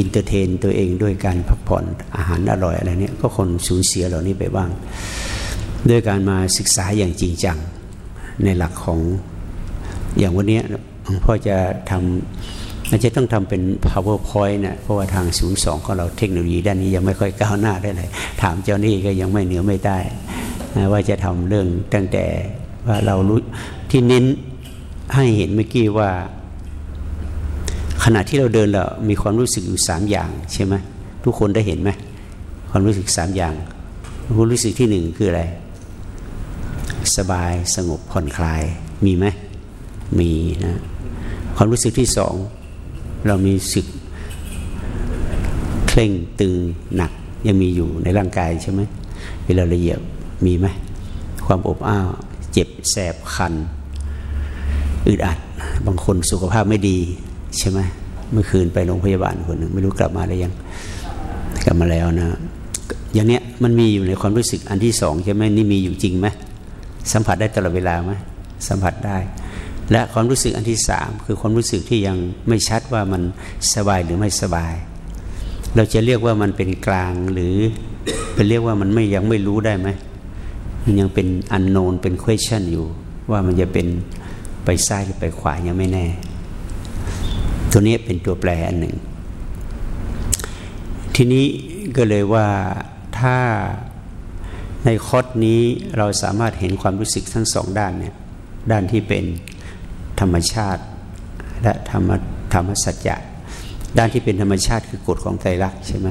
อินเตอร์เทนตัวเองด้วยการพักผ่อนอาหารอร่อยอะไรเนี่ยก็คนสูญเสียเหล่านี้ไปบ้าง ด้วยการมาศึกษาอย่างจริงจัง ในหลักของอย่างวันนี้หลวงพ่อจะทำอาจจะต้องทำเป็น powerpoint นะเพราะว่าทางศูนย์สองของเราเทคโนโลยีด้านนี้ยังไม่ค่อยก้าวหน้าได้เลย ถามเจ้านี่ก็ยังไม่เหนือไม่ได้ว่าจะทำเรื่องตั้งแต่ว่าเรารู้ที่เน้นให้เห็นเมื่อกี้ว่า ขณะที่เราเดินเรามีความรู้สึกอยู่สามอย่างใช่ไหมทุกคนได้เห็นไหมความรู้สึกสามอย่างความรู้สึกที่หนึ่งคืออะไร สบายสงบผ่อนคลายมีไหมมีนะความรู้สึกที่สองเรามีสึกเคร่งตึงหนักยังมีอยู่ในร่างกายใช่ไหมเวลาละเอียดมีไหมความอบอ้าวเจ็บแสบคันอึดอัด บางคนสุขภาพไม่ดี ใช่ไหมเมื่อคืนไปโรงพยาบาลคนหนึ่งไม่รู้กลับมาได้ยังกลับมาแล้วนะ อย่างเนี้ยมันมีอยู่ในความรู้สึกอันที่สองใช่ไหมนี่มีอยู่จริงไหมสัมผัสได้ตลอดเวลาไหมสัมผัสได้ และความรู้สึกอันที่สามคือความรู้สึกที่ยังไม่ชัดว่ามันสบายหรือไม่สบาย เราจะเรียกว่ามันเป็นกลางหรือเป็นเรียกว่ามันไม่ยังไม่รู้ได้ไหมมันยังเป็นอันโนนเป็น question อยู่ ว่ามันจะเป็นไปซ้ายหรือไปขวายังไม่แน่ ตัวนี้เป็นตัวแปรอันหนึ่ง ทีนี้ก็เลยว่าถ้าในคอร์สนี้เราสามารถเห็นความรู้สึกทั้งสองด้านเนี่ยด้านที่เป็นธรรมชาติ และธรรมธรรมสัจจะด้านที่เป็นธรรมชาติคือกฎของไตรลักษณ์ใช่ไหม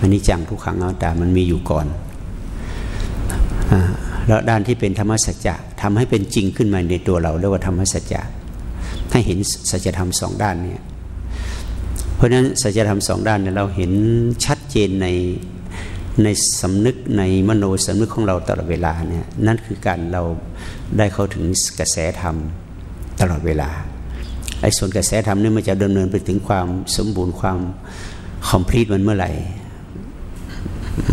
อันนี้จังทุกขังเอาแต่มันมีอยู่ก่อนแล้วด้านที่เป็นธรรมสัจจะทำให้เป็นจริงขึ้นมาในตัวเราเรียกว่าธรรมสัจจะ ให้เห็นสัจธรรมสองด้านเนี่ยเพราะฉะนั้นสัจธรรมสองด้านเนี่ยเราเห็นชัดเจนในในสำนึกในมโนสำนึกของเราตลอดเวลาเนี่ยนั่นคือการเราได้เข้าถึงกระแสธรรมตลอดเวลาไอ้ส่วนกระแสธรรมนี่มันจะดำเนินไปถึงความสมบูรณ์ความคอมพลีทมันเมื่อไหร่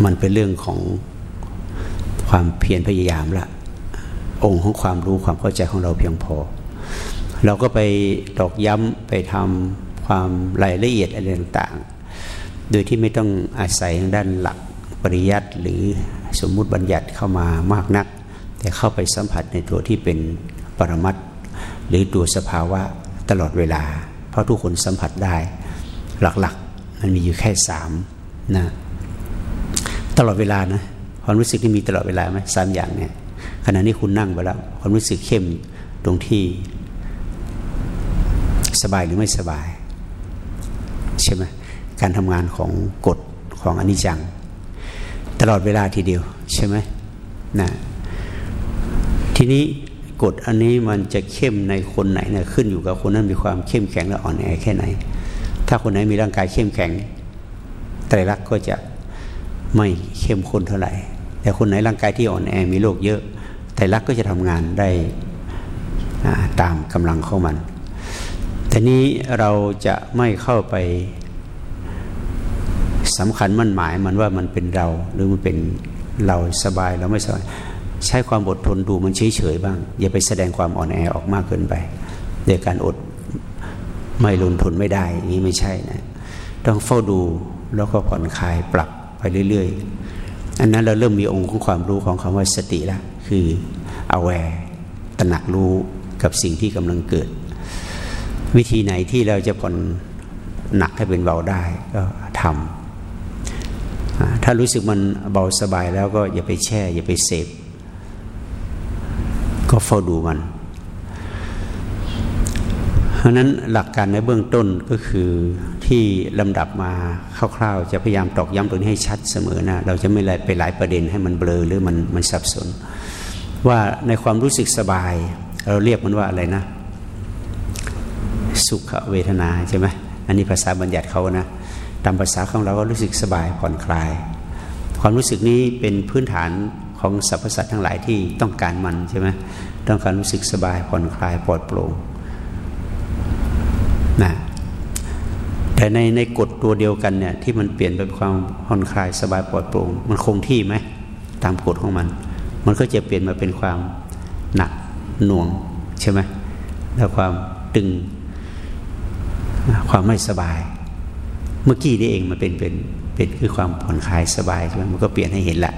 มันเป็นเรื่องของความเพียรพยายามละองค์ของความรู้ความเข้าใจของเราเพียงพอ เราก็ไปตอกย้ำไปทำความรายละเอียดอะไรต่างๆ โดยที่ไม่ต้องอาศัยทางด้านหลักปริยัติหรือสมมุติบัญญัติเข้ามามากนัก แต่เข้าไปสัมผัสในตัวที่เป็นปรมัตหรือตัวสภาวะตลอดเวลา เพราะทุกคนสัมผัสได้ หลักๆ มันมีอยู่แค่สามนะตลอดเวลานะความรู้สึกที่มีตลอดเวลาไหมสามอย่างเนี่ยขณะนี้คุณนั่งไปแล้ว ความรู้สึกเข้มตรงที่ สบายหรือไม่สบาย ใช่ไหมการทำงานของกฎของอนิจจัง ตลอดเวลาทีเดียว ใช่ไหมนะทีนี้กฎอันนี้มันจะเข้มในคนไหนนะขึ้นอยู่กับคนนั้นมีความเข้มแข็งและอ่อนแอแค่ไหน ถ้าคนไหนมีร่างกายเข้มแข็งไตรลักษณ์ก็จะไม่เข้มข้นเท่าไหร่ แต่คนไหนร่างกายที่อ่อนแอมีโรคเยอะไตรลักษณ์ก็จะทำงานได้ตามกำลังของมัน แต่นี้เราจะไม่เข้าไปสำคัญมั่นหมายมันว่ามันเป็นเราหรือมันเป็นเราสบายเราไม่สบายใช้ความอดทนดูมันเฉยเฉยบ้าง อย่าไปแสดงความอ่อนแอออกมากเกินไปโดยการอดไม่ลนทนไม่ได้นี้ไม่ใช่นะ ต้องเฝ้าดูแล้วก็ผ่อนคลายปรับไปเรื่อยๆอันนั้นเราเริ่มมีองค์ของความรู้ของคำว่าสติล้วคือ aware ตระหนักรู้กับสิ่งที่กำลังเกิด วิธีไหนที่เราจะผ่อนหนักให้เป็นเบาได้ก็ทำถ้ารู้สึกมันเบาสบายแล้วก็อย่าไปแช่ อย่าไปเสพก็เฝ้าดูมัน เพราะนั้นหลักการในเบื้องต้นก็คือที่ลำดับมาคร่าวๆ จะพยายามตอกย้ำตรงนี้ให้ชัดเสมอนะ เราจะไม่ไปหลายประเด็นให้มันเบลอหรือมันมันสับสน ว่าในความรู้สึกสบาย เราเรียกมันว่าอะไรนะ สุขเวทนาใช่ไหมอันนี้ภาษาบัญญัติเขานะตามภาษาของเราก็รู้สึกสบายผ่อนคลาย ความรู้สึกนี้เป็นพื้นฐานของสรรพสัตว์ทั้งหลายที่ต้องการมันใช่ไหมต้องการรู้สึกสบายผ่อนคลายปลอดโปร่งนะแต่ในในกฎตัวเดียวกันเนี่ยที่มันเปลี่ยนเป็นความผ่อนคลายสบายปลอดโปร่งมันคงที่ไหมตามกฎของมัน มันก็จะเปลี่ยนมาเป็นความหนักหน่วงใช่ไหมแล้วความตึง ความไม่สบาย เมื่อกี้นี่เองมันเป็นเป็นเป็นคือความผ่อนคลายสบายใช่ไหมมันก็เปลี่ยนให้เห็นละ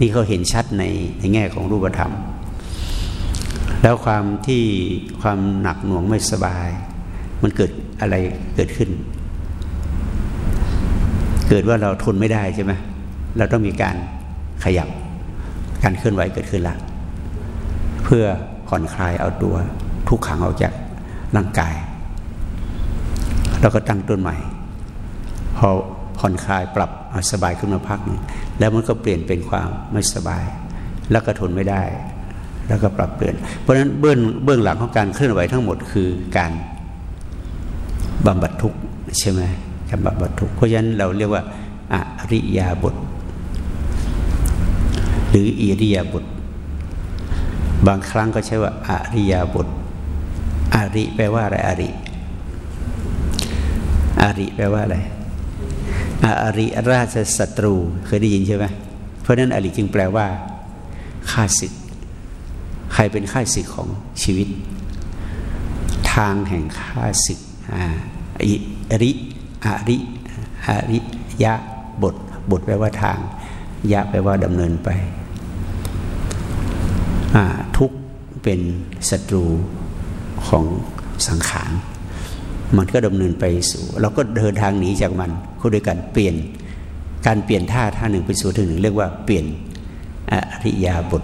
นี่เขาเห็นชัดในในแง่ของรูปธรรม แล้วความที่ความหนักหน่วงไม่สบาย มันเกิดอะไรเกิดขึ้น เกิดว่าเราทนไม่ได้ใช่ไหมเราต้องมีการขยับ การเคลื่อนไหวเกิดขึ้นละเพื่อผ่อนคลายเอาตัวทุกขังออกจากร่างกาย เราก็ตั้งต้นใหม่ พอผ่อนคลายปรับสบายขึ้นมาพักนึงแล้วมันก็เปลี่ยนเป็นความไม่สบาย แล้วก็ทนไม่ได้ แล้วก็ปรับเปลี่ยน เพราะฉะนั้นเบื้องเบื้องหลังของการเคลื่อนไหวทั้งหมดคือการบำบัดทุกข์ใช่ไหมการบำบัดทุกข์เพราะฉะนั้นเราเรียกว่าอริยาบท หรืออิริยาบทบางครั้งก็ใช้ว่าอริยาบทอาริแปลว่าอะไรอาริ อาริแปลว่าอะไรอาริราชศัตรู เคยได้ยินใช่ไหมเพราะนั้นอาริจึงแปลว่าข้าศึก ใครเป็นข้าศึกของชีวิต ทางแห่งข้าศึกอริอาริอาริยะบท บทแปลว่าทาง ยะแปลว่าดำเนินไป ทุกเป็นศัตรูของสังขาร มันก็ดำเนินไปสู่เราก็เดินทางหนีจากมันก็โดยการเปลี่ยนการเปลี่ยนท่าท่าหนึ่งไปสู่ท่าหนึ่งเรียกว่าเปลี่ยนอริยาบท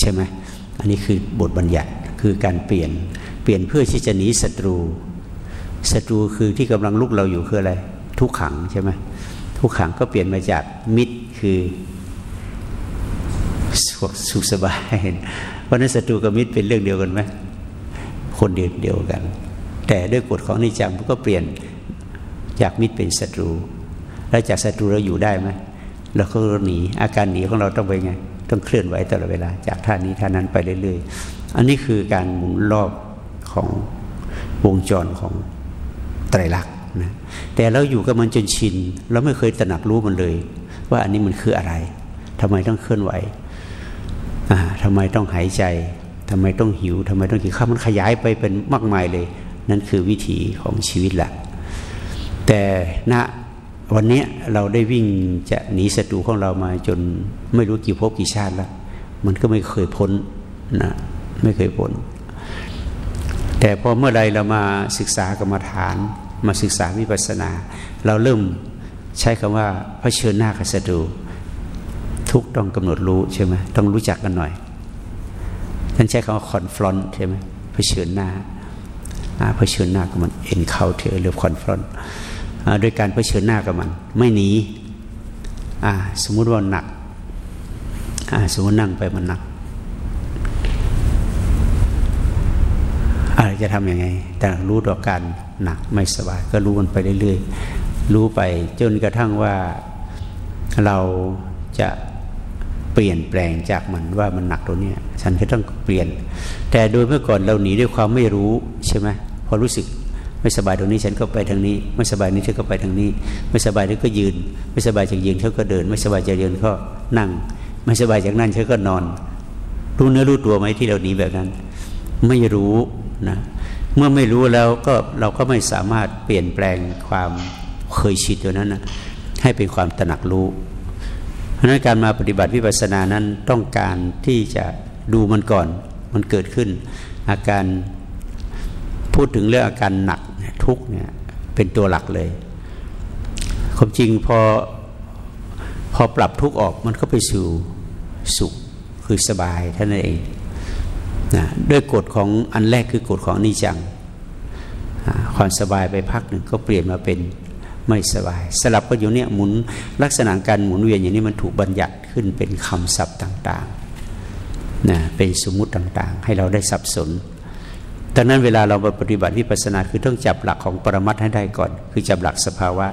ใช่ไหมอันนี้คือบทบัญญัติคือการเปลี่ยนเปลี่ยนเพื่อที่จะหนีศัตรูศัตรูคือที่กำลังลุกเราอยู่คืออะไร ทุกขังใช่ไหมทุกขังก็เปลี่ยนมาจากมิตรคือสุขสบายเพราะนั้นศัตรูกับมิตรเป็นเรื่องเดียวกันไหมคนเดียวเดียวกัน แต่ด้วยกฎของนิจังมันก็เปลี่ยนจากมิตรเป็นศัตรู แล้วจากศัตรูเราอยู่ได้ไหมเราก็หนีอาการหนีของเราต้องไปไง ต้องเคลื่อนไหวตลอดเวลา จากท่านี้ท่านั้นไปเรื่อยๆ อันนี้คือการหมุนรอบของวงจรของไตรลักษณ์นะแต่เราอยู่กับมันจนชินเราไม่เคยตระหนักรู้มันเลย ว่าอันนี้มันคืออะไรทำไมต้องเคลื่อนไหวทำไมต้องหายใจทำไมต้องหิวทำไมต้องกินข้าวมันขยายไปเป็นมากมายเลย นั่นคือวิถีของชีวิตแหละแต่ณวันนี้เราได้วิ่งจะหนีศัตรูของเรามาจนไม่รู้กี่ภพกี่ชาติแล้ว มันก็ไม่เคยพ้นนะไม่เคยพ้น แต่พอเมื่อไรเรามาศึกษากรรมฐาน มาศึกษาวิปัสสนา เราเริ่มใช้คำว่าเผชิญหน้ากับศัตรูทุกต้องกำหนดรู้ใช่ไหมต้องรู้จักกันหน่อยท่านใช้คำว่าคอนฟลอนใช่ไหมเผชิญหน้า เผชิญหน้ากับมัน encounter หรือ confront โดยการเผชิญหน้ากับมัน ไม่หนีสมมุติว่าหนักสมมตินั่งไปมันหนักอะไรจะทำยังไง แต่รู้ต่อการหนักไม่สบาย ก็รู้มันไปเรื่อยๆ รู้ไปจนกระทั่งว่าเราจะ เปลี่ยนแปลงจากมันว่ามันหนักตัวนี้ฉันก็ต้องเปลี่ยน แต่โดยเมื่อก่อนเราหนีด้วยความไม่รู้ใช่ไหมพอรู้สึกไม่สบายตรงนี้ฉันก็ไปทางนี้ ไม่สบายนี้ฉันก็ไปทางนี้ ไม่สบายนี้ก็ยืน ไม่สบายจากยืนฉันก็เดิน ไม่สบายจากยืนก็นั่ง ไม่สบายจากนั่นฉันก็นอน รู้เนื้อรู้ตัวไหมที่เราหนีแบบนั้น ไม่รู้นะเมื่อไม่รู้แล้วก็เราก็ไม่สามารถเปลี่ยนแปลงความเคยชินตัวนั้นนะให้เป็นความตระหนักรู้ ราะนั้นการมาปฏิบัติวิปัสสนานั้นต้องการที่จะดูมันก่อน มันเกิดขึ้น อาการพูดถึงเรื่องอาการหนักทุกเนี่ยเป็นตัวหลักเลยความจริงพอพอปรับทุกออกมันก็ไปสู่สุขคือสบายท่านเองนะด้วยกฎของอันแรกคือกฎของนิจัง ความสบายไปพักหนึ่งก็เปลี่ยนมาเป็น ไม่สบาย สลับก็อยู่เนี่ยหมุนลักษณะการหมุนเวียนอย่างนี้มันถูกบัญญัติขึ้นเป็นคำศัพท์ต่างๆนะเป็นสมมุติต่างๆ ให้เราได้สับสนดังนั้นเวลาเราปฏิบัติวิปัสสนาคือต้องจับหลักของปรมัตให้ได้ก่อน คือจับหลักสภาวะ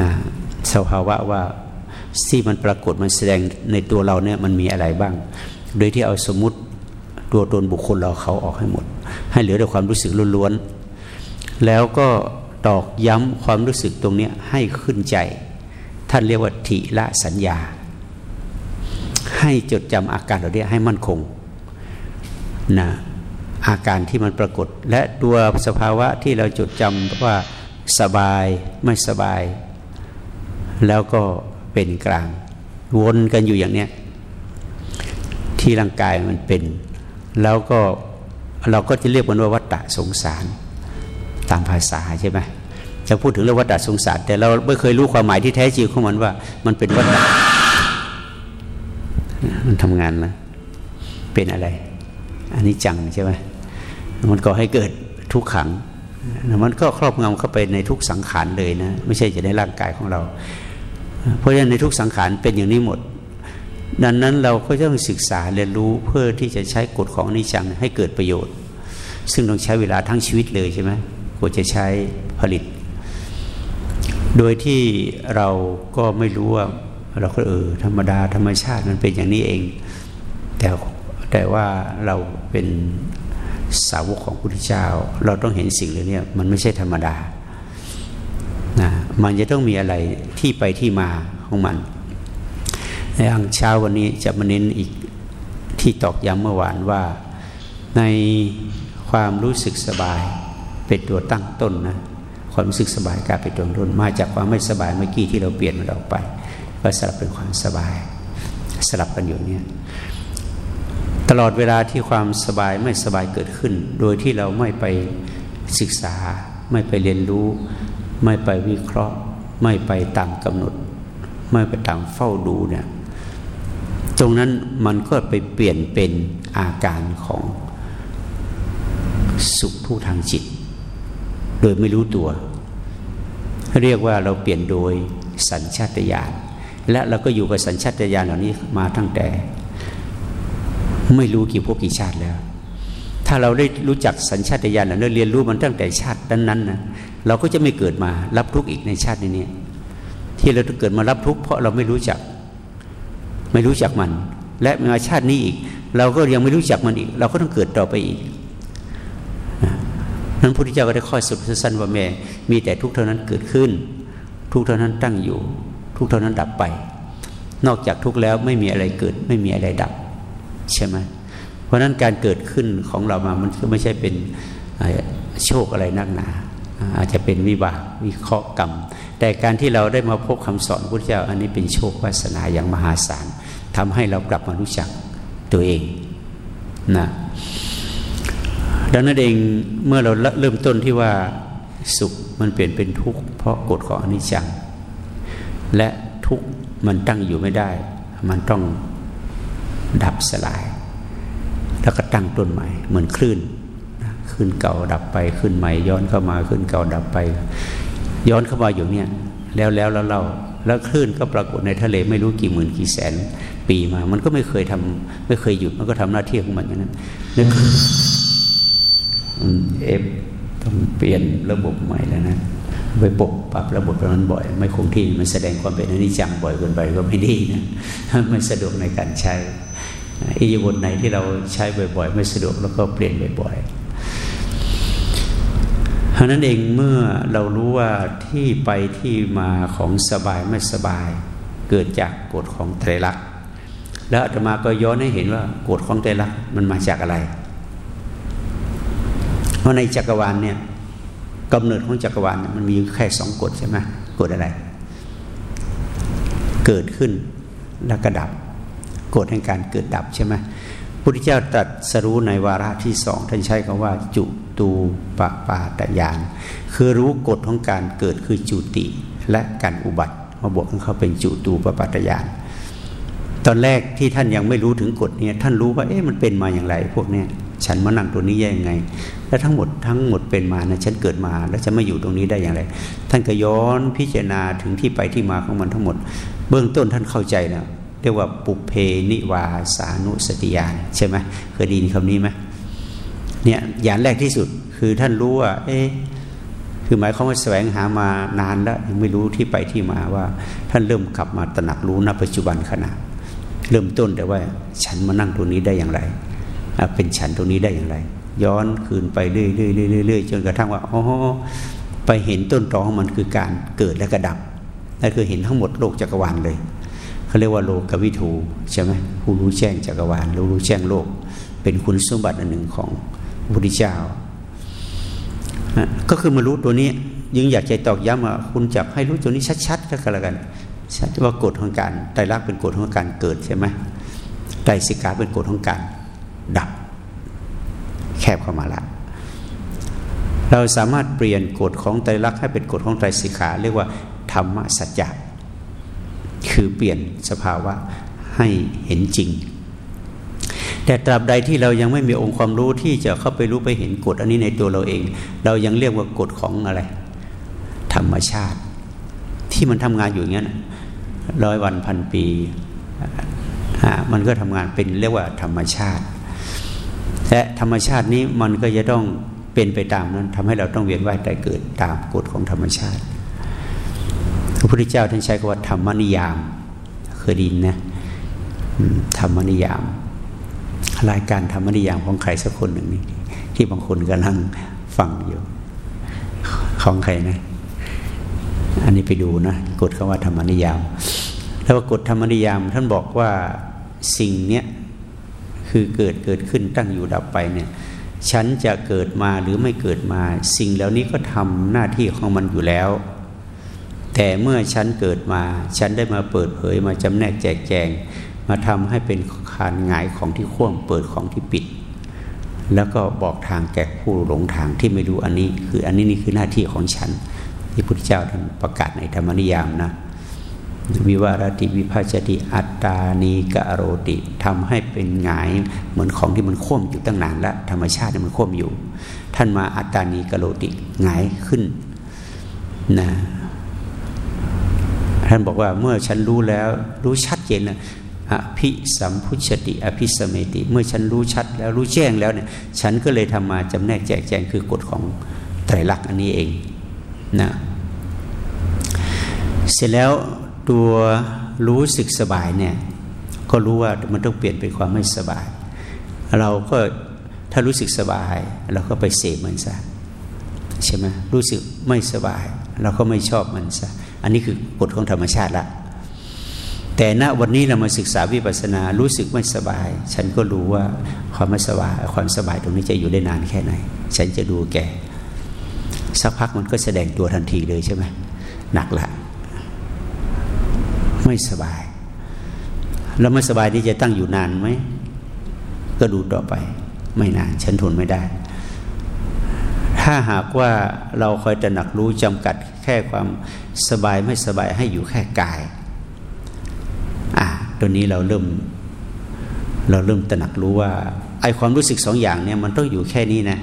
นะสภาวะว่าที่มันปรากฏมันแสดงในตัวเราเนี่ยมันมีอะไรบ้าง โดยที่เอาสมมุติตัวตนบุคคลเราเขาออกให้หมด ให้เหลือแต่ความรู้สึกล้วนๆแล้วก็ ตอกย้ำความรู้สึกตรงนี้ให้ขึ้นใจ ท่านเรียกว่าทิละสัญญา ให้จดจำอาการเหล่านี้ให้มั่นคงนะอาการที่มันปรากฏ และตัวสภาวะที่เราจดจำว่าสบายไม่สบาย แล้วก็เป็นกลาง วนกันอยู่อย่างเนี้ยที่ร่างกายมันเป็น แล้วก็เราก็จะเรียกมันว่าวัฏฏะสงสาร ตามภาษาใช่ไหมจะพูดถึงเรื่องวัฏฏสงสาร แต่เราไม่เคยรู้ความหมายที่แท้จริงของมันว่า มันเป็นวัฏฏะมันทำงานนะเป็นอะไร อันนี้จังใช่ไหมมันก็ให้เกิดทุกขัง มันก็ครอบงำเข้าไปในทุกสังขารเลยนะ ไม่ใช่จะในร่างกายของเรา เพราะฉะนั้นในทุกสังขารเป็นอย่างนี้หมด ดังนั้นเราก็ต้องศึกษาเรียนรู้เพื่อที่จะใช้กฎของนิจังให้เกิดประโยชน์ ซึ่งต้องใช้เวลาทั้งชีวิตเลยใช่ไหม กว่าจะใช้ผลิต โดยที่เราก็ไม่รู้ว่าเราก็เออธรรมดาธรรมชาติมันเป็นอย่างนี้เอง แต่แต่ว่าเราเป็นสาวกของพุทธเจ้า เราต้องเห็นสิ่งเหล่านี้มันไม่ใช่ธรรมดานะมันจะต้องมีอะไรที่ไปที่มาของมันอย่างเช้าวันนี้จะมาเน้นอีกที่ตอกย้ำเมื่อวานว่าในความรู้สึกสบาย เป็นตัวตั้งต้นนะความรู้สึกสบายกลายเป็นตัวต้นมาจากความไม่สบายเมื่อกี้ที่เราเปลี่ยนมันออกไป ก็สลับเป็นความสบาย สลับกันอยู่เนี่ยตลอดเวลาที่ความสบายไม่สบายเกิดขึ้น โดยที่เราไม่ไปศึกษา ไม่ไปเรียนรู้ ไม่ไปวิเคราะห์ ไม่ไปตามกำหนด ไม่ไปตามเฝ้าดูเนี่ยตรงนั้นมันก็ไปเปลี่ยนเป็นอาการของสุขผู้ทางจิต โดยไม่รู้ตัว เรียกว่าเราเปลี่ยนโดยสัญชาตญาณและเราก็อยู่กับสัญชาตญาณเหล่านี้มาตั้งแต่ ไม่รู้กี่พวกกี่ชาติแล้ว ถ้าเราได้รู้จักสัญชาตญาณแล้วเรียนรู้มันตั้งแต่ชาตินั้นๆนะเราก็จะไม่เกิดมารับทุกข์อีกในชาตินี้ที่เราเกิดมารับทุกข์เพราะเราไม่รู้จัก ไม่รู้จักมัน และมาชาตินี้อีก เราก็ยังไม่รู้จักมันอีก เราก็ต้องเกิดต่อไปอีก นั้นพุทธเจ้าก็ได้ข้อสุดสั้นว่าแม่มีแต่ทุกเท่านั้นเกิดขึ้น ทุกเท่านั้นตั้งอยู่ ทุกเท่านั้นดับไป นอกจากทุกแล้วไม่มีอะไรเกิด ไม่มีอะไรดับ ใช่ไหมเพราะนั้นการเกิดขึ้นของเรามามันก็ไม่ใช่เป็นโชคอะไรนักหนา อาจจะเป็นวิบากวิเคราะห์กรรม แต่การที่เราได้มาพบคำสอนพระเจ้า อันนี้เป็นโชควาสนาอย่างมหาศาลทำให้เรากลับมารู้จักตัวเองนะ ดังนั้นเองเมื่อเราเริ่มต้นที่ว่าสุขมันเปลี่ยนเป็นทุกข์เพราะกฎของอนิจจัง และทุกข์มันตั้งอยู่ไม่ได้ มันต้องดับสลาย แล้วก็ตั้งต้นใหม่ เหมือนคลื่นขึ้นเก่าดับไปขึ้นใหม่ ย้อนเข้ามาขึ้นเก่าดับไป ย้อนเข้ามาอยู่เนี่ยแล้วแล้วแล้วเราแล้วคลื่นก็ปรากฏในทะเลไม่รู้กี่หมื่นกี่แสน ปีมา มันก็ไม่เคยทำไม่เคยหยุดมันก็ทำหน้าที่ของมันอย่างนั้นนึก เอฟต้องเปลี่ยนระบบใหม่แล้วนะไปปกปรับระบบนั้นบ่อย ไม่คงที่มันแสดงความเป็นอนิจจังบ่อยเกินไปก็ไม่ดีนะไม่สะดวกในการใช้อิยบทไหนที่เราใช้บ่อยๆ ไม่สะดวกแล้วก็เปลี่ยนบ่อยๆเพราะนั้นเองเมื่อเรารู้ว่าที่ไปที่มาของสบายไม่สบาย เกิดจากกฎของไตรลักษณ์แล้วอาตมาก็ย้อนให้เห็นว่ากฎของไตรลักษณ์มันมาจากอะไร ราะในจักรวาลเนี่ยกำเนิดของจักรวาลมันมีแค่สองกฎใช่ไหมกฎอะไร เกิดขึ้นแล้วก็ดับกฎแห่งการเกิดดับใช่ไหมพุทธเจ้าตรัสรู้ในวาระที่สองท่านใช้คำว่า จุตูปปาตยานคือรู้กฎของการเกิดคือจุติและการอุบัติมาบวกกันเขาเป็นจุตูปปาตยานตอนแรกที่ท่านยังไม่รู้ถึงกฎเนี้ท่านรู้ว่าเอ๊ะมันเป็นมาอย่างไร พวกเนี้ยฉันมานั่งตัวนี้ยังไง แล้วทั้งหมดทั้งหมดเป็นมานะฉันเกิดมา แล้วจะไม่อยู่ตรงนี้ได้อย่างไร ท่านก็ย้อนพิจารณาถึงที่ไปที่มาของมันทั้งหมด เบื้องต้นท่านเข้าใจแล้วเรียกว่าปุเพนิวาสานุสติญาณใช่ไหมเคยดีนคำนี้ไหมเนี่ยอย่างแรกที่สุดคือท่านรู้ว่า เอ๊คือหมายความว่าแสวงหามานานแล้วยังไม่รู้ที่ไปที่มาว่า ท่านเริ่มกลับมาตระหนักรู้ณปัจจุบันขณะเริ่มต้นแต่ว่าฉันมานั่งตรงนี้ได้อย่างไร เป็นฉันตรงนี้ได้อย่างไร ย้อนคืนไปเรื่อยๆจนกระทั่งว่าอ๋อไปเห็นต้นตอของมันคือการเกิดและกระดับนั่นคือเห็นทั้งหมดโลกจักรวาลเลยเขาเรียกว่าโลกวิถูใช่ไหมผู้รู้แจ้งจักรวาลรู้รู้แจ้งโลก เป็นคุณสมบัติอันหนึ่งของพระพุทธเจ้าก็คือมารู้ตัวนี้ยังอยากใจตอกย้ำว่าคุณจับให้รู้ตัวนี้ชัดๆก็แล้วกันว่ากฎของการไตรลักษณ์เป็นกฎของการเกิดใช่ไหมไตรสิกขาเป็นกฎของการดับ บเข้ามาละ เราสามารถเปลี่ยนกฎของไตรลักษณ์ให้เป็นกฎของไตรสิกขา เรียกว่าธรรมสัจจะคือเปลี่ยนสภาวะให้เห็นจริง แต่ตราบใดที่เรายังไม่มีองค์ความรู้ที่จะเข้าไปรู้ไปเห็นกฎอันนี้ในตัวเราเอง เรายังเรียกว่ากฎของอะไร ธรรมชาติ ที่มันทำงานอยู่อย่างนั้นร้อยวันพันปีมันก็ทำงานเป็นเรียกว่าธรรมชาติ และธรรมชาตินี้มันก็จะต้องเป็นไปตามนั้นทำให้เราต้องเวียนว่ายตายเกิดตามกฎของธรรมชาติ พระพุทธเจ้าท่านใช้คำว่าธรรมนิยามเคยดินนะธรรมนิยาม รายการธรรมนิยามของใครสักคนหนึ่งนี่ที่บางคนกำลังฟังอยู่ ของใครนะ อันนี้ไปดูนะกฎคำว่าธรรมนิยาม แล้วกฎธรรมนิยามท่านบอกว่าสิ่งเนี้ย คือเกิดเกิดขึ้นตั้งอยู่ดับไปเนี่ยฉันจะเกิดมาหรือไม่เกิดมา สิ่งเหล่านี้ก็ทำหน้าที่ของมันอยู่แล้ว แต่เมื่อฉันเกิดมา ฉันได้มาเปิดเผยมาจำแนกแจกแจง มาทำให้เป็นคานหงายของที่ข่วงเปิดของที่ปิด แล้วก็บอกทางแก่ผู้หลงทางที่ไม่รู้อันนี้ คืออันนี้นี่คือหน้าที่ของฉัน ที่พุทธเจ้าท่านประกาศในธรรมนิยามนะ วิวารติวิภาชติอัตตานีกะโรติทำให้เป็นหงายเหมือนของที่มันข่วมอยู่ตั้งนานแล้วธรรมชาติมันข่วมอยู่ ท่านมาอัตตานีกะโรติหงายขึ้นนะท่านบอกว่าเมื่อฉันรู้แล้วรู้ชัดเจนนะอภิสัมพุชติ อภิสเมติ เมื่อฉันรู้ชัดแล้วรู้แจ้งแล้วเนี่ย ฉันก็เลยทำมาจำแนกแจกแจงคือกฎของไตรลักษณ์อันนี้เองนะเสร็จแล้ว ตัวรู้สึกสบายเนี่ยก็รู้ว่ามันต้องเปลี่ยนเป็นความไม่สบาย เราก็ถ้ารู้สึกสบาย เราก็ไปเสพมันซะใช่ไหมรู้สึกไม่สบาย เราก็ไม่ชอบมันซะอันนี้คือกฎของธรรมชาติละแต่ณวันนี้เรามาศึกษาวิปัสสนารู้สึกไม่สบาย ฉันก็รู้ว่าความไม่สบายความสบายตรงนี้จะอยู่ได้นานแค่ไหน ฉันจะดูแกสักพักมันก็แสดงตัวทันทีเลยใช่ไหมหนักละ ไม่สบาย แล้วไม่สบายที่จะตั้งอยู่นานไหมก็ดูต่อไป ไม่นานฉันทนไม่ได้ ถ้าหากว่าเราคอยตระหนักรู้จำกัดแค่ความสบายไม่สบายให้อยู่แค่กาย อ่าตัวนี้เราเริ่ม เราเริ่มตระหนักรู้ว่าไอความรู้สึกสองอย่างเนี่ยมันต้องอยู่แค่นี้นะ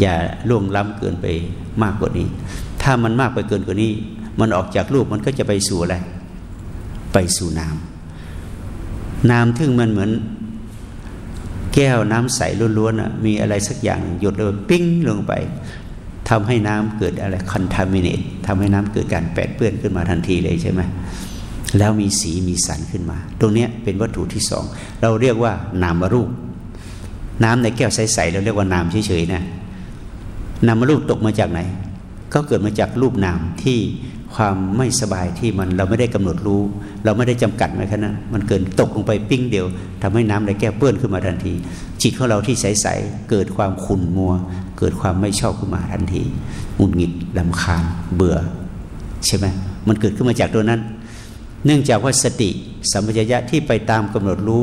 อย่าล่วงล้ำเกินไปมากกว่านี้ ถ้ามันมากไปเกินกว่านี้ มันออกจากรูปมันก็จะไปสู่อะไร ไปสู่น้ำน้ำทึ่งมันเหมือน แก้วน้ำใสล้วนๆมีอะไรสักอย่างหยดเลยปิ้งลงไปทำให้น้ำเกิดอะไรคอนทามิเนตทำให้น้ำเกิดการแปดเปื้อนขึ้นมาทันทีเลยใช่ไหมแล้วมีสีมีสันขึ้นมา ตรงนี้เป็นวัตถุที่สอง เราเรียกว่านามรูป น้ำในแก้วใสๆเราเรียกว่านามเฉยๆนะนามรูปตกมาจากไหน ก็เกิดมาจากรูปนามที่ ความไม่สบายที่มันเราไม่ได้กำหนดรู้ เราไม่ได้จำกัดไว้แค่นั้นมันเกินตกลงไปปิ้งเดียวทำให้น้ำในแก้วเปื้อนขึ้นมาทันที จิตของเราที่ใสๆเกิดความขุ่นมัว เกิดความไม่ชอบขึ้นมาทันทีหงุดหงิดลำคาญเบื่อ ใช่ไหมมันเกิดขึ้นมาจากตัวนั้น เนื่องจากว่าสติสัมปชัญญะที่ไปตามกำหนดรู้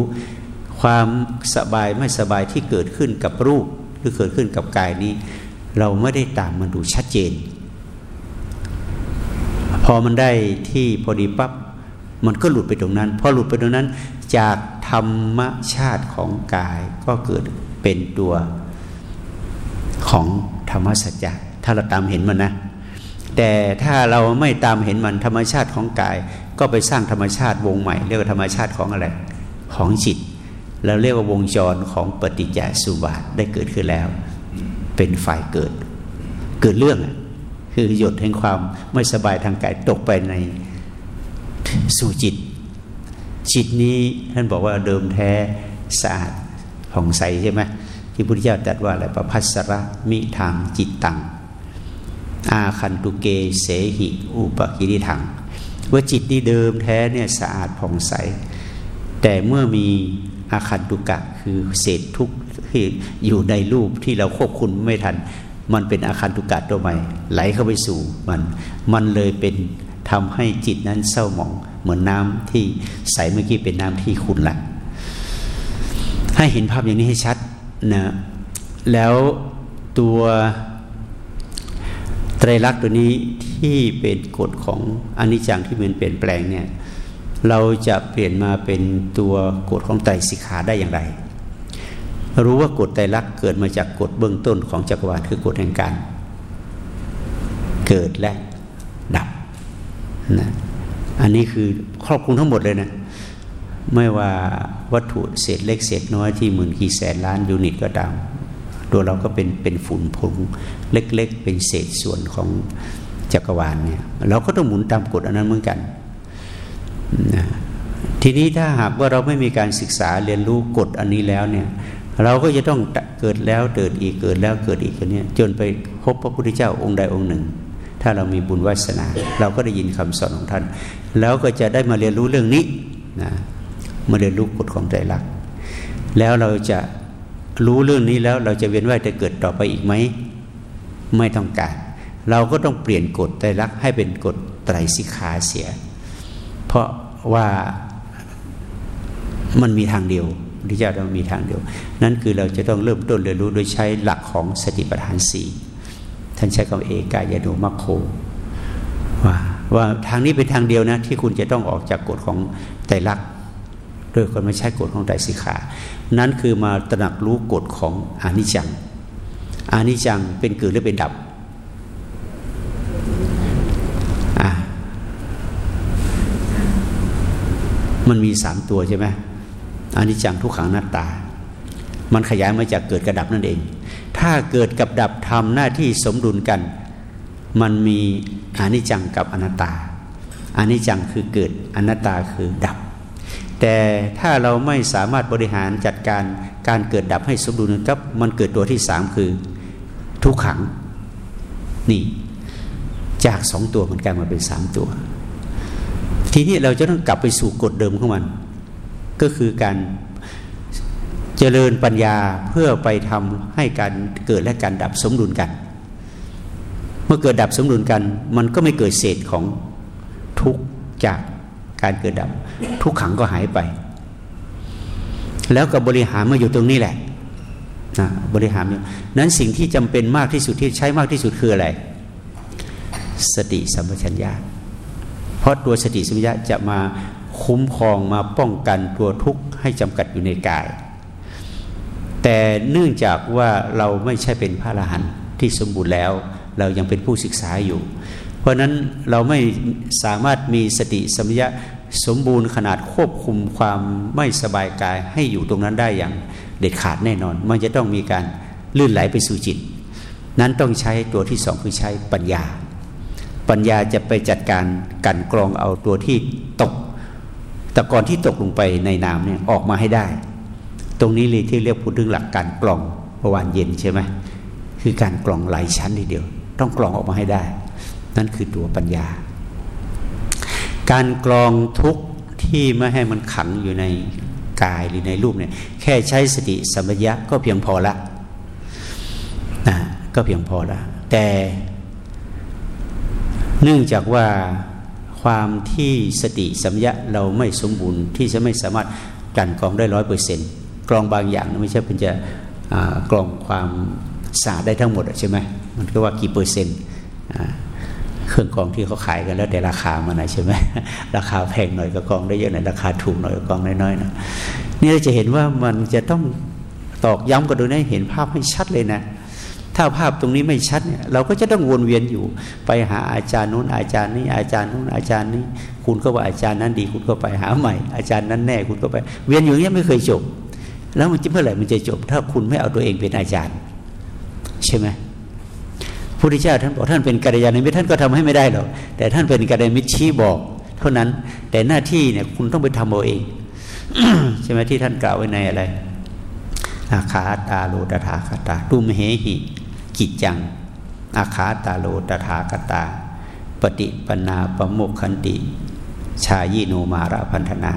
ความสบายไม่สบายที่เกิดขึ้นกับรูปหรือเกิดขึ้นกับกายนี้ เราไม่ได้ตามมันดูชัดเจน พอมันได้ที่พอดีปับ๊บมันก็หลุดไปตรงนั้น พอหลุดไปตรงนั้น จากธรรมชาติของกายก็เกิดเป็นตัวของธรรมสัจจะถ้าเราตามเห็นมันนะ แต่ถ้าเราไม่ตามเห็นมันธรรมชาติของกาย ก็ไปสร้างธรรมชาติวงใหม่ เรียกว่าธรรมชาติของอะไรของจิตแล้วเรียกว่าวงจรของปฏิจจสุบาทได้เกิดขึ้นแล้ว เป็นฝ่ายเกิด เกิดเรื่อง คือหยดแห่งความไม่สบายทางกายตกไปในสู่จิต จิตนี้ท่านบอกว่าเดิมแท้สะอาดผ่องใสใช่ไหมที่พุทธเจ้าตรัสว่าอะไรประพัสระมิทางจิตตังอาคันตุเกเสหิอุปกิริถัง ว่าจิตนี้เดิมแท้เนี่ยสะอาดผ่องใส แต่เมื่อมีอาคันตุกะคือเศษทุกข์ที่อยู่ในรูปที่เราควบคุมไม่ทัน มันเป็นอาคารตุกะตัวใหม่ไหลเข้าไปสู่มัน มันเลยเป็นทำให้จิตนั้นเศร้าหมอง เหมือนน้ำที่ใสเมื่อกี้เป็นน้ำที่ขุ่นละให้เห็นภาพอย่างนี้ให้ชัดนะแล้วตัวไตรลักษณ์ตัวนี้ที่เป็นกฎของอนิจจังที่มันเปลี่ยนแปลงเนี่ยเราจะเปลี่ยนมาเป็นตัวกฎของไตรสิกขาได้อย่างไร รู้ว่ากฎไตรลักษณ์เกิดมาจากกฎเบื้องต้นของจักรวาลคือกฎแห่งการ เกิดและดับนะอันนี้คือครอบคลุมทั้งหมดเลยนะ ไม่ว่าวัตถุเศษเล็กเศษน้อยที่หมื่นกี่แสนล้านยูนิตก็ตามตัวเราก็เป็นเป็นฝุ่นผงเล็ก ๆ เป็นเศษส่วนของจักรวาลเนี่ยเราก็ต้องหมุนตามกฎอันนั้นเหมือนกันนะทีนี้ถ้าหากว่าเราไม่มีการศึกษาเรียนรู้กฎอันนี้แล้วเนี่ย เราก็จะต้องเกิดแล้วเกิดอีกเกิดแล้วเกิดอีกคนนี้จนไปพบพระพุทธเจ้าองค์ใดองค์หนึ่ง ถ้าเรามีบุญวาสนา เราก็ได้ยินคำสอนของท่าน แล้วก็จะได้มาเรียนรู้เรื่องนี้นะมาเรียนรู้กฎของใจรักแล้วเราจะรู้เรื่องนี้แล้วเราจะเวียนว่ายจะเกิดต่อไปอีกไหมไม่ต้องการ เราก็ต้องเปลี่ยนกฎใจรักให้เป็นกฎไตรสิกขาเสีย เพราะว่ามันมีทางเดียว พุที่เจ้าต้องมีทางเดียว นั่นคือเราจะต้องเริ่มต้นเรียนรู้โดยใช้หลักของสติปัฏฐานสี่ท่านใช้คำเอกายโนมัคโคว่าว่าทางนี้เป็นทางเดียวนะที่คุณจะต้องออกจากกฎของไตรลักษณ์โดยคนไม่ใช่กฎของไตรสิกขา นั้นคือมาตระหนักรู้กฎของอนิจจังอนิจจังเป็นเกิดหรือเป็นดับมันมีสามตัวใช่ไหม อนิจจังทุกขังหน้าตา มันขยายมาจากเกิดกับดับนั่นเอง ถ้าเกิดกับดับทำหน้าที่สมดุลกัน มันมีอนิจจังกับอนัตตาอนิจจังคือเกิดอนัตตาคือดับ แต่ถ้าเราไม่สามารถบริหารจัดการการเกิดดับให้สมดุลกับมันเกิดตัวที่สามคือทุกขังนี่จากสองตัวมันกลายมาเป็นสามตัว ทีนี้เราจะต้องกลับไปสู่กฎเดิมของมัน ก็คือการเจริญปัญญาเพื่อไปทำให้การเกิดและการดับสมดุลกัน เมื่อเกิดดับสมดุลกัน มันก็ไม่เกิดเศษของทุกจากการเกิดดับ ทุกขังก็หายไป แล้วก็บริหารมาอยู่ตรงนี้แหละนะบริหารนั้นสิ่งที่จำเป็นมากที่สุดที่ใช้มากที่สุดคืออะไร สติสัมปชัญญะเพราะตัวสติสัมปชัญญะจะมา คุ้มครองมาป้องกันตัวทุกข์ให้จำกัดอยู่ในกาย แต่เนื่องจากว่าเราไม่ใช่เป็นพระอรหันต์ที่สมบูรณ์แล้ว เรายังเป็นผู้ศึกษาอยู่ เพราะนั้นเราไม่สามารถมีสติสัมยาสมบูรณ์ขนาดควบคุมความไม่สบายกายให้อยู่ตรงนั้นได้อย่างเด็ดขาดแน่นอน มันจะต้องมีการลื่นไหลไปสู่จิต นั้นต้องใช้ตัวที่สองคือใช้ปัญญา ปัญญาจะไปจัดการกันกรองเอาตัวที่ตก แต่ก่อนที่ตกลงไปในน้ำเนี่ยออกมาให้ได้ ตรงนี้เลยที่เรียกพูดถึงหลักการกล่องประวานเย็นใช่ไหมคือการกล่องหลายชั้นทีเดียว ต้องกล่องออกมาให้ได้ นั่นคือตัวปัญญา การกรองทุกที่ไม่ให้มันขังอยู่ในกายหรือในรูปเนี่ยแค่ใช้สติสัมปยะก็เพียงพอละนะก็เพียงพอละแต่เนื่องจากว่า ความที่สติสัมยะเราไม่สมบูรณ์ที่จะไม่สามารถกันกรองได้ร้อยเปอร์เซ็นต์กรองบางอย่างไม่ใช่เป็นจะกรองความสะอาดได้ทั้งหมดใช่ไหมมันก็ว่ากี่เปอร์เซ็นต์เครื่องกรองที่เขาขายกันแล้วแต่ราคามันนะใช่ไหมราคาแพงหน่อยก็กรองได้เยอะหน่อยราคาถูกหน่อยก็กรองน้อยๆนะนี่เราจะเห็นว่ามันจะต้องตอกย้ำกันดูให้เห็นภาพให้ชัดเลยนะ ถ้าภาพตรงนี้ไม่ชัดเนี่ยเราก็จะต้องวนเวียนอยู่ ไปหาอาจารย์นู้นอาจารย์นี้อาจารย์นู้นอาจารย์นี้ คุณก็ว่าอาจารย์นั้นดี คุณก็ไปหาใหม่ อาจารย์นั้นแน่คุณก็ไป เวียนอยู่อย่างนี้ยไม่เคยจบ แล้วมันจะเมื่อไหร่มันจะจบ ถ้าคุณไม่เอาตัวเองเป็นอาจารย์ ใช่ไหมพระพุทธเจ้าท่านบอกท่านเป็นกัลยาณมิตรท่านก็ทำให้ไม่ได้หรอกแต่ท่านเป็นกัลยาณมิตรชี้บอก เท่านั้นแต่หน้าที่เนี่ยคุณต้องไปทำเอาเองใช่ไหมที่ท่านกล่าวไว้ในอะไรอาคาตาโลตถาคตาตุมเหหิ กิจจัง อาคาตาโลตถาคตา ปฏิปนาปโมกขันติ ชายีโนมาระพันธนา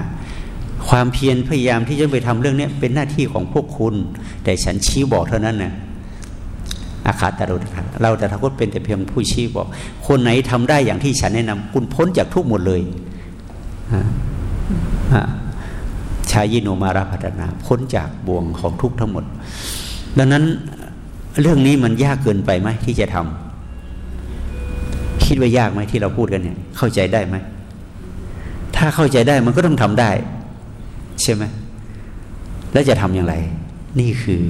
ความเพียรพยายามที่จะไปทำเรื่องนี้เป็นหน้าที่ของพวกคุณ แต่ฉันชี้บอกเท่านั้นนะอาคาตารุเราแต่ทาคตเป็นแต่เพียงผู้ชี้บอก คนไหนทำได้อย่างที่ฉันแนะนำคุณพ้นจากทุกหมดเลยชายิโนมาราพัฒนา พ้นจากบ่วงของทุกทั้งหมด ดังนั้น เรื่องนี้มันยากเกินไปไหมที่จะทำคิดว่ายากไหมที่เราพูดกันเนี่ย เข้าใจได้ไหมถ้าเข้าใจได้มันก็ต้องทำได้ ใช่ไหมแล้วจะทำอย่างไร นี่คือ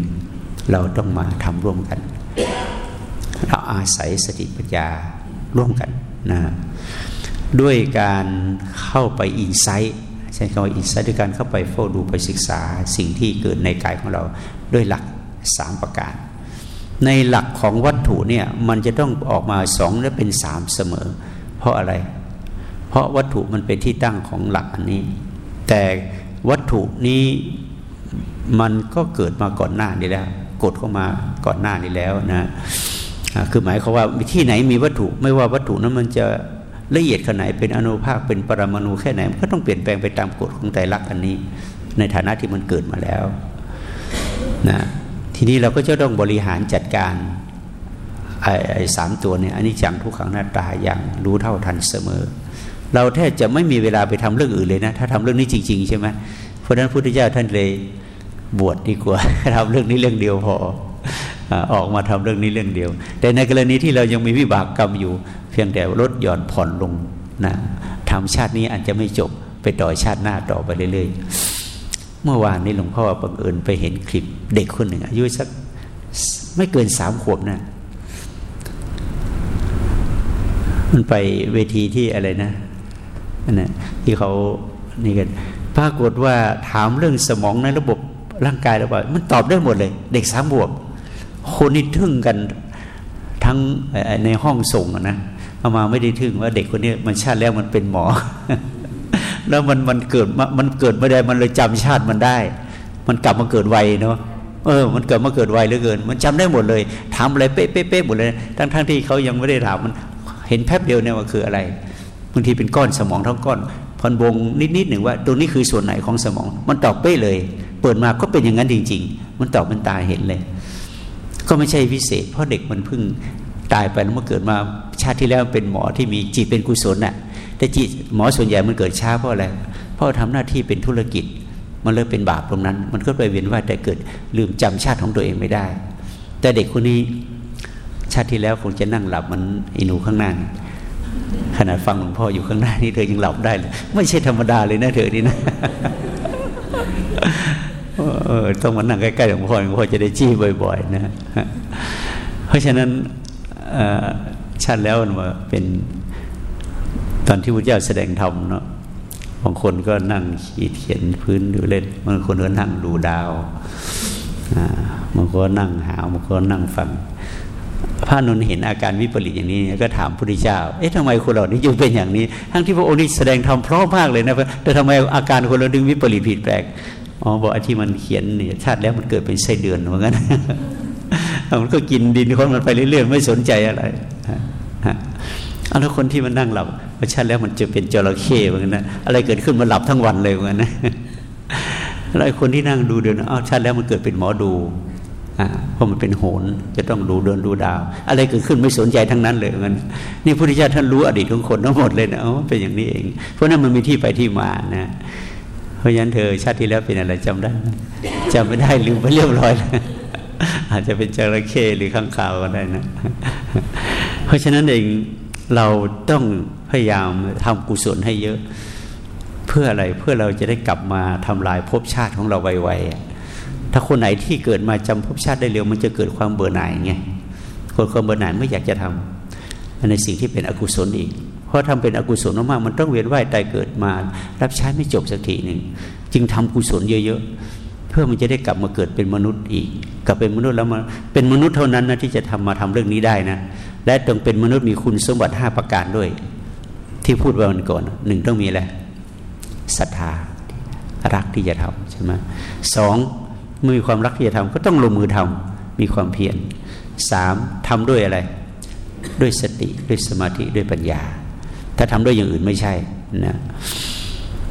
เราต้องมาทำร่วมกัน เราอาศัยสติปัญญาร่วมกันนะด้วยการเข้าไปอินไซต์ใช้คำว่าอินไซต์ด้วยการเข้าไปเฝ้าดูไปศึกษาสิ่งที่เกิดในกายของเราด้วยหลักสามประการ ในหลักของวัตถุเนี่ยมันจะต้องออกมาสองและเป็นสามเสมอ เพราะอะไร เพราะวัตถุมันเป็นที่ตั้งของหลักอันนี้ แต่วัตถุนี้มันก็เกิดมาก่อนหน้านี้แล้วกดเข้ามาก่อนหน้านี้แล้วนะคือหมายความว่าที่ไหนมีวัตถุ ไม่ว่าวัตถุนั้นมันจะละเอียดขนาดเป็นอนุภาคเป็นปรมาณูแค่ไหนมันก็ต้องเปลี่ยนแปลงไปตามกฎของไตรลักษณ์อันนี้ ในฐานะที่มันเกิดมาแล้วนะ ทีนี้เราก็จะต้องบริหารจัดการไอ้ไอสามตัวเนี่ยอันนี้จังทุกขังหน้าตาอย่างรู้เท่าทันเสมอ เราแทบจะไม่มีเวลาไปทำเรื่องอื่นเลยนะ ถ้าทำเรื่องนี้จริง ๆ ใช่ไหมเพราะฉะนั้นพุทธเจ้าท่านเลยบวชดีกว่าทำเรื่องนี้เรื่องเดียวพอออกมาทำเรื่องนี้เรื่องเดียว แต่ในกรณีที่เรายังมีวิบากกรรมอยู่ เพียงแต่ลดหย่อนผ่อนลงนะทำชาตินี้อาจจะไม่จบไปต่อชาติหน้าต่อไปเรื่อยๆ เมื่อวานนี้หลวงพ่อบังเอิญไปเห็นคลิปเด็กคนหนึ่งอายุสักไม่เกินสามขวบนะมันไปเวทีที่อะไรนะนะที่เขานี่กันปรากฏว่าถามเรื่องสมองในระบบร่างกายแล้วว่ามันตอบได้หมดเลย เด็กสามบวกคนนี่ทึ่งกันทั้งในห้องส่งนะเอามาไม่ได้ทึ่งว่าเด็กคนนี้มันชาติแล้วมันเป็นหมอ แล้วมันมันเกิดมันเกิดไม่ได้มันเลยจำชาติมันได้ มันกลับมาเกิดไวเนาะเออ มันเกิดมาเกิดไวเหลือเกิน มันจำได้หมดเลยถามอะไรเป๊ะเป๊ะหมดเลย ทั้งทั้งที่เขายังไม่ได้ถามมันเห็นแป๊บเดียวเนี่ยว่าคืออะไรบางทีเป็นก้อนสมองทั้งก้อนพันบงนิดๆหนึ่งว่าตรงนี้คือส่วนไหนของสมอง มันตอบเป๊ะเลย เปิดมาก็เป็นอย่างนั้นจริง ๆ มันตอบมันตายเห็นเลย ก็ไม่ใช่พิเศษ เพราะเด็กมันเพิ่งตายไปแล้วมาเกิดมาชาติที่แล้วเป็นหมอที่มีจิตเป็นกุศลน่ะ แต่จิตหมอส่วนใหญ่มันเกิดช้าเพราะอะไร เพราะทำหน้าที่เป็นธุรกิจ มันเลยเป็นบาปตรงนั้น มันก็ไปเวียนว่ายแต่เกิดลืมจำชาติของตัวเองไม่ได้ แต่เด็กคนนี้ชาติที่แล้วคงจะนั่งหลับมันอินูข้างหน้าขนาดฟังหลวงพ่ออยู่ข้างหน้านี่เธอยังหลับได้เลยไม่ใช่ธรรมดาเลยนะเธอนี่นะต้องมานั่งใกล้ๆหลวงพ่อหลวงพ่อจะได้จี้บ่อย ๆ นะ เพราะฉะนั้นชาติแล้วมาเป็น อนที่พระเจ้าแสดงธรรมเนาะบางคนก็นั่งขีดเขียนพื้นดูเล่นบางคนก็นั่งดูดาวบางคนนั่งหาวบางคนนั่งฟังพระนนเห็นอาการวิปริตอย่างนี้ ก็ถามพระพุทธเจ้า เอ๊ะทำไมคนเรานี่อยู่เป็นอย่างนี้ ทั้งที่พระองค์นี่แสดงธรรมพร้อมมากเลยนะแต่ทำไมอาการคนเราดึงวิปริตผิดแปลกอ๋อบอกไอ้ที่มันเขียนเนี่ยชาติแล้วมันเกิดเป็นไส้เดือนเหมือนกันมันก็กินดินคนมันไปเรื่อยๆไม่สนใจอะไรเอาแล้วคนที่มันนั่งหลับ ว่าชาติแล้วมันจะเป็นจระเข้เหมือนกันนะอะไรเกิดขึ้นมาหลับทั้งวันเลยเหมือนกันนะแล้วคนที่นั่งดูเดี๋ยวนอ้าวชาติแล้วมันเกิดเป็นหมอดูเพราะมันเป็นโหนจะต้องดูเดินดูดาว อะไรเกิดขึ้นไม่สนใจทั้งนั้นเลยเงั้นนี่พระพุทธเจ้าท่านรู้อดีตของคนทั้งหมดเลยนะอ๋อเป็นอย่างนี้เอง เพราะนั้นมันมีที่ไปที่มานะเพราะฉะนั้นเธอชาติที่แล้วเป็นอะไรจำได้จำไม่ได้ลืมไปเรียบร้อยแล้วอาจจะเป็นจระเข้หรือข้างคาวก็ได้นะ เพราะฉะนั้นเอง เราต้องพยายามทำกุศลให้เยอะ เพื่ออะไรเพื่อเราจะได้กลับมาทำลายภพชาติของเราไวๆถ้าคนไหนที่เกิดมาจำภพชาติได้เร็ว มันจะเกิดความเบื่อหน่ายไงคนความเบื่อหน่ายไม่อยากจะทำในสิ่งที่เป็นอกุศลอีก เพราะทำเป็นอกุศลมากมันต้องเวียนว่ายตายเกิดมา รับใช้ไม่จบสักทีหนึ่งจึงทำกุศลเยอะๆเพื่อมันจะได้กลับมาเกิดเป็นมนุษย์อีก กลับเป็นมนุษย์แล้วมาเป็นมนุษย์เท่านั้นนะที่จะทำมาทำเรื่องนี้ได้นะ และต้องเป็นมนุษย์มีคุณสมบัติห้าประการด้วย ที่พูดไว้วันก่อนหนึ่งต้องมีอะไรศรัทธารักที่จะทำใช่ไหมสองมื่อมีความรักที่จะทำก็ต้องลงมือทำมีความเพียรสามทำด้วยอะไร ด้วยสติด้วยสมาธิด้วยปัญญา ถ้าทำด้วยอย่างอื่นไม่ใช่นะ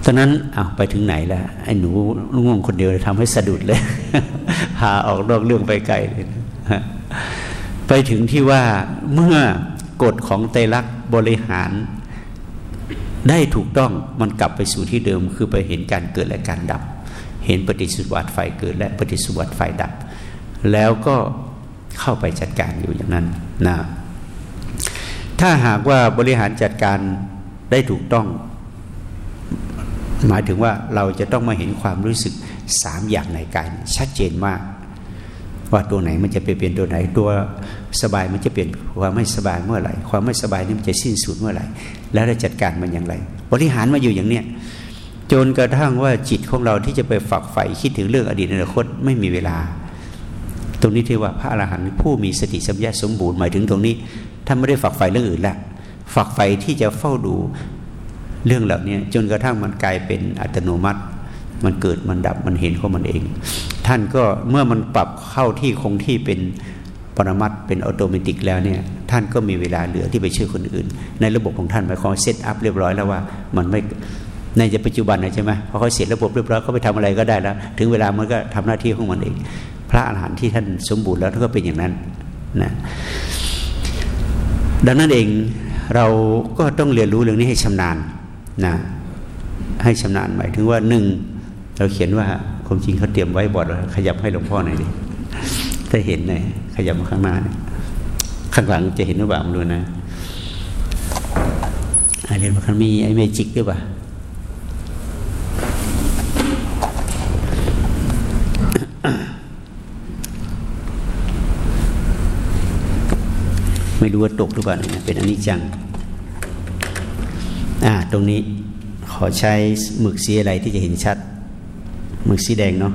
ตอนนั้นเอาไปถึงไหนแล้วไอ้หนูลุงงคนเดียวทำให้สะดุดเลย พาออกนอกเรื่องไปไกลเลยนะ ไปถึงที่ว่าเมื่อกฎของไตรลักษณ์บริหารได้ถูกต้องมันกลับไปสู่ที่เดิม คือไปเห็นการเกิดและการดับ เห็นปฏิสุวัติไฟเกิดและปฏิสุวัติไฟดับ แล้วก็เข้าไปจัดการอยู่อย่างนั้นนะถ้าหากว่าบริหารจัดการได้ถูกต้อง หมายถึงว่าเราจะต้องมาเห็นความรู้สึกสามอย่างในกายชัดเจนมาก ว่าตัวไหนมันจะไปเปลี่ยนตัวไหน ตัวสบายมันจะเปลี่ยนความไม่สบายเมื่อไหร่ ความไม่สบายนี่มันจะสิ้นสุดเมื่อไหร่ แล้วจะจัดการมันอย่างไร บริหารมาอยู่อย่างเนี้ยจนกระทั่งว่าจิตของเราที่จะไปฝักใฝ่คิดถึงเรื่องอดีตอนาคตไม่มีเวลา ตรงนี้ที่ว่าพระอรหันต์ผู้มีสติสัมยาสมบูรณ์หมายถึงตรงนี้ท่านไม่ได้ฝักใฝ่เรื่องอื่นละฝักใฝ่ที่จะเฝ้าดูเรื่องเหล่านี้จนกระทั่งมันกลายเป็นอัตโนมัติ มันเกิดมันดับมันเห็นของมันเอง ท่านก็เมื่อมันปรับเข้าที่คงที่เป็นปรมัตถ์เป็นอัตโนมัติแล้วเนี่ยท่านก็มีเวลาเหลือที่ไปช่วยคนอื่น ในระบบของท่านหมายความ set up เรียบร้อยแล้วว่ามันไม่ในปัจจุบันนะใช่ไหมพอเขาเสร็จระบบเรียบร้อยเขาไปทำอะไรก็ได้แล้ว ถึงเวลามันก็ทำหน้าที่ของมันเองพระอาหารหันต์ที่ท่านสมบูรณ์แล้วท่านก็เป็นอย่างนั้นนะดังนั้นเองเราก็ต้องเรียนรู้เรื่องนี้ให้ชำนาญนะให้ชำนาญหมายถึงว่าหนึ่ง เราเขียนว่าความจริงเขาเตรียมไว้บอร์ดขยับให้หลวงพ่อหน่อยดิถ้าเห็นหน่อยขยับมาข้างหน้าข้างหลังจะเห็นหรือเปล่าไม่รู้นะเรียนมาคันมีไอ้เมจิกด้วยป่ะไม่รู้ว่าตกหรือเปล่านะเป็นอนิจจัง อ่า ตรงนี้ขอใช้หมึกสีอะไรที่จะเห็นชัด หมึกสีแดงเนาะ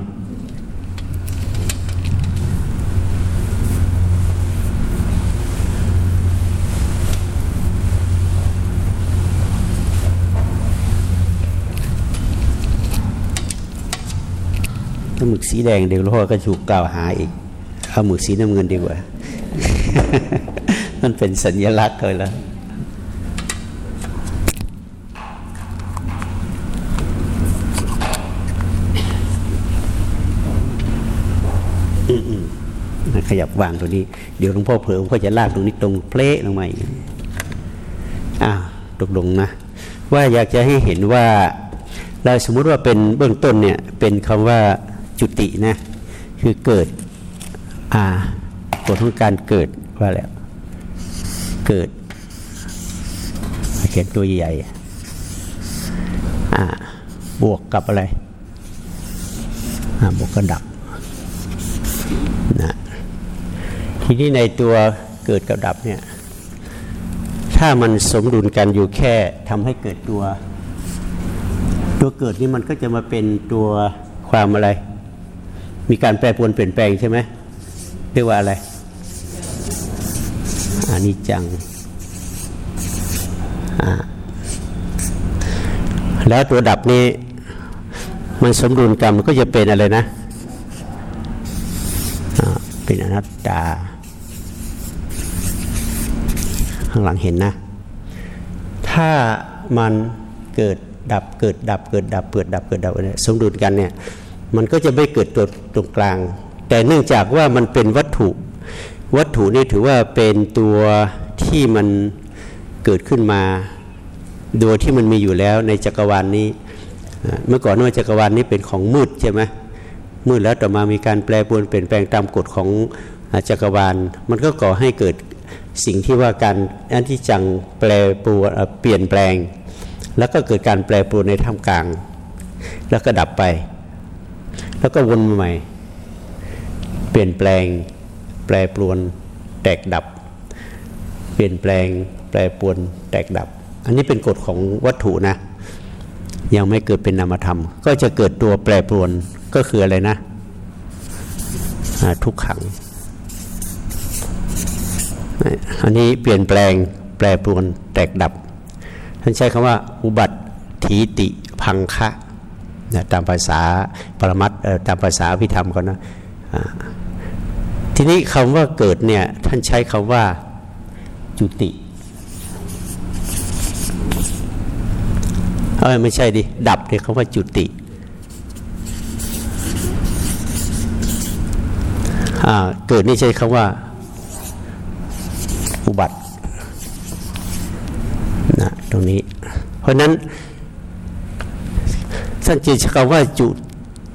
ถ้าหมึกสีแดงเดี๋ยวพ่อก็ถูกกล่าวหาอีกเอาหมึกสีน้ำเงินดีกว่า มันเป็นสัญลักษณ์เลยแล้ว ขยับวางตัวนี้ เดี๋ยวหลวงพ่อเผลอหลวงพ่อจะลากตรงนี้ตรงเพลลงมาอีกอ่าตกลงนะ ว่าอยากจะให้เห็นว่าเราสมมุติว่าเป็นเบื้องต้นเนี่ยเป็นคำว่าจุตินะคือเกิดอ่ากฎของการเกิดว่าแล้วเกิดเขียนตัวใหญ่อ่าบวกกับอะไรอ่าบวกกับดับนะ ทีนี้ในตัวเกิดกับดับเนี่ยถ้ามันสมดุลกันอยู่แค่ทำให้เกิดตัว ตัวเกิดนี่มันก็จะมาเป็นตัวความอะไร มีการแปรปรวนเปลี่ยนแปลงใช่ไหมเรียกว่าอะไรอานิจจังแล้วตัวดับนี้มันสมดุลกรรมก็จะเป็นอะไรนะเป็นอนัตตา ข้างหลังเห็นนะ ถ้ามันเกิดดับเกิดดับเกิดดับเกิดดับเกิดดับเนี่ยสมดุลกันเนี่ยมันก็จะไม่เกิดตัวตรงกลาง แต่เนื่องจากว่ามันเป็นวัตถุ วัตถุนี่ถือว่าเป็นตัวที่มันเกิดขึ้นมา โดยที่มันมีอยู่แล้วในจักรวาลนนี้ เมื่อก่อนว่าจักรวาลนนี้เป็นของมืดใช่ไหมมืดแล้วต่อมามีการแปลปรวนเปลี่ยนแปลงตามกฎของจักรวาล มันก็ก่อให้เกิด สิ่งที่ว่าการอันที่จังแปลปรวนเปลี่ยนแปลง แล้วก็เกิดการแปลปรวนในท่ามกลาง แล้วก็ดับไป แล้วก็วนมาใหม่ เปลี่ยนแปลง แปรปรวน แตกดับ เปลี่ยนแปลง แปรปรวน แตกดับ อันนี้เป็นกฎของวัตถุนะ ยังไม่เกิดเป็นนามธรรม ก็จะเกิดตัวแปรปรวนก็คืออะไรนะทุกขัง อันนี้เปลี่ยนแปลงแปรปรวนแตกดับ ท่านใช้คำว่า อุบัติถีติพังคะตามภาษาปรมัตตามภาษาพิธรรมเขานะทีนี้คำว่าเกิดเนี่ยท่านใช้คำว่าจุติเออไม่ใช่ดิ ดับเนี่ยคำว่าจุติเกิดนี่ใช้คำว่า นะตรงนี้ เพราะนั้นท่านจีใช้คำว่าจุ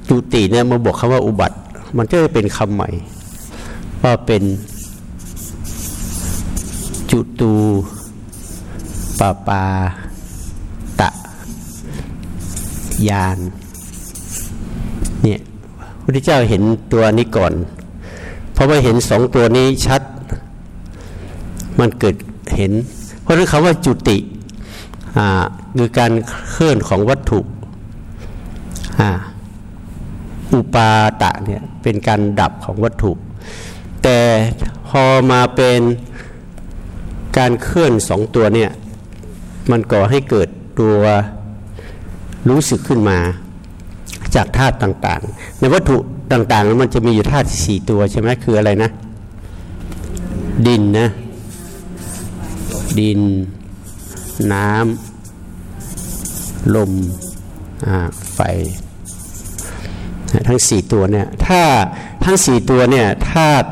จุติเนี่ยมาบอกคำว่าอุบัติ มันก็จะเป็นคำใหม่ ว่าเป็นจุตูปาปาตะยานเนี่ยพระพุทธเจ้าเห็นตัวนี้ก่อน เพราะว่าเห็นสองตัวนี้ชัด มันเกิดเห็น ราะนั้นคำว่าจุติคือการเคลื่อนของวัตถุอุปาตะเนี่ยเป็นการดับของวัตถุ แต่พอมาเป็นการเคลื่อนสองตัวเนี่ยมันก่อให้เกิดตัวรู้สึกขึ้นมาจากธาตุต่างๆ ในวัตถุต่างๆ มันจะมีอยู่ธาตุสี่ตัวใช่ไหมคืออะไรนะ ดินนะ ดิน น้ำลมไฟทั้งสี่ตัวเนี่ยถ้าทั้งสี่ตัวเนี่ยธาตุ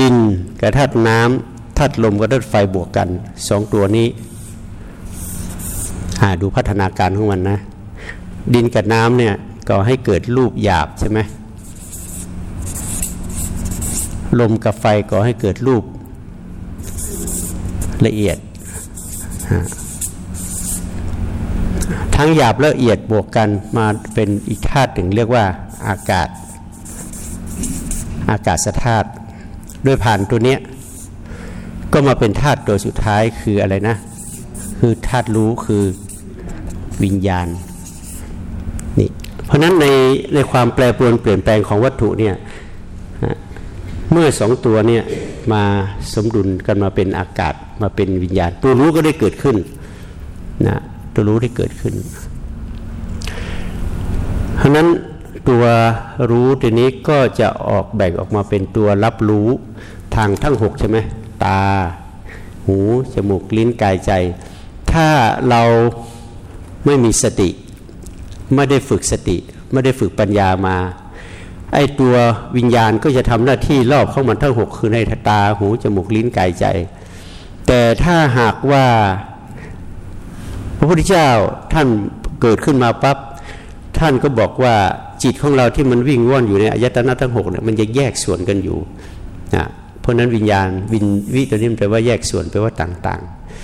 ดินกับธาตุน้ำธาตุลมกับธาตุไฟบวกกันสองตัวนี้ดูพัฒนาการของมันนะดินกับน้ำเนี่ยก่อให้เกิดรูปหยาบใช่ไหมลมกับไฟก่อให้เกิดรูป ละเอียด ทั้งหยาบละเอียดบวกกันมาเป็นอีกธาตุหนึ่งเรียกว่าอากาศ อากาศธาตุด้วยผ่านตัวเนี้ยก็มาเป็นธาตุตัวสุดท้ายคืออะไรนะ คือธาตุรู้คือวิญญาณนี่เพราะนั้นในในความแปรปรวนเปลี่ยนแปลงของวัตถุเนี่ยเมื่อสองตัวเนี่ย มาสมดุลกันมาเป็นอากาศมาเป็นวิญญาณ ตัวรู้ก็ได้เกิดขึ้นนะตัวรู้ได้เกิดขึ้นเพราะนั้นตัวรู้ทีนี้ก็จะออกแบ่งออกมาเป็นตัวรับรู้ทางทั้งหกใช่ไหมตา หูจมูกลิ้นกายใจ ถ้าเราไม่มีสติ ไม่ได้ฝึกสติ ไม่ได้ฝึกปัญญามา ไอ้ตัววิญญาณก็จะทำหน้าที่รอบเข้ามันทั้งหกคือในตาหูจมูกลิ้นกายใจ แต่ถ้าหากว่าพระพุทธเจ้าท่านเกิดขึ้นมาปับ๊บท่านก็บอกว่าจิตของเราที่มันวิ่งว่อนอยู่ในอายตนะทั้งหกเนี่ยมันจะแยกส่วนกันอยู่นะเพราะนั้นวิญญาณวินวิตัวนี้มันแปลว่าแยกส่วนแปลว่าต่าง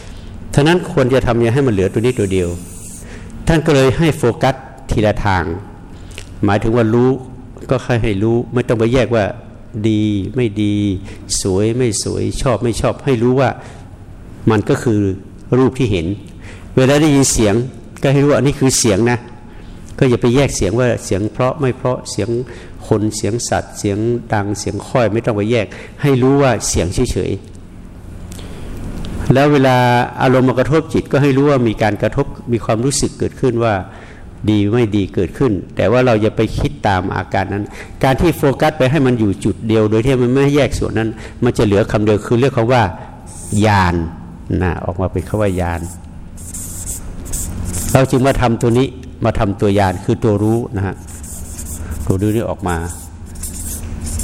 ๆท่านั้นควรจะทำยังให้มันเหลือตัวนี้ตัวเดียว ท่านก็เลยให้โฟกัสทีละทาง หมายถึงว่ารู้ ก็แค่ให้รู้ ไม่ต้องไปแยกว่าดีไม่ดี สวยไม่สวยชอบไม่ชอบ ให้รู้ว่ามันก็คือรูปที่เห็น เวลาได้ยินเสียงก็ให้รู้ว่านี่คือเสียงนะก็อย่าไปแยกเสียงว่าเสียงเพราะไม่เพราะเสียงคนเสียงสัตว์ เสียงดังเสียงค่อยไม่ต้องไปแยก ให้รู้ว่าเสียงเฉยๆแล้วเวลาอารมณ์มากระทบจิตก็ให้รู้ว่ามีการกระทบมีความรู้สึกเกิดขึ้นว่า ดีไม่ดีเกิดขึ้น แต่ว่าเราจะไปคิดตามอาการนั้น การที่โฟกัสไปให้มันอยู่จุดเดียว โดยที่มันไม่แยกส่วนนั้น มันจะเหลือคำเดียวคือเรียกเขาว่ายานนะออกมาเป็นคาว่ายานเราจึงมาทำตัวนี้มาทำตัวยานคือตัวรู้นะฮะตัวรู้นี้ออกมา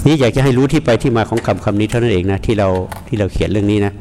นี่อยากจะให้รู้ที่ไปที่มาของคำคำนี้เท่านั้นเองนะที่เราที่เราเขียนเรื่องนี้นะ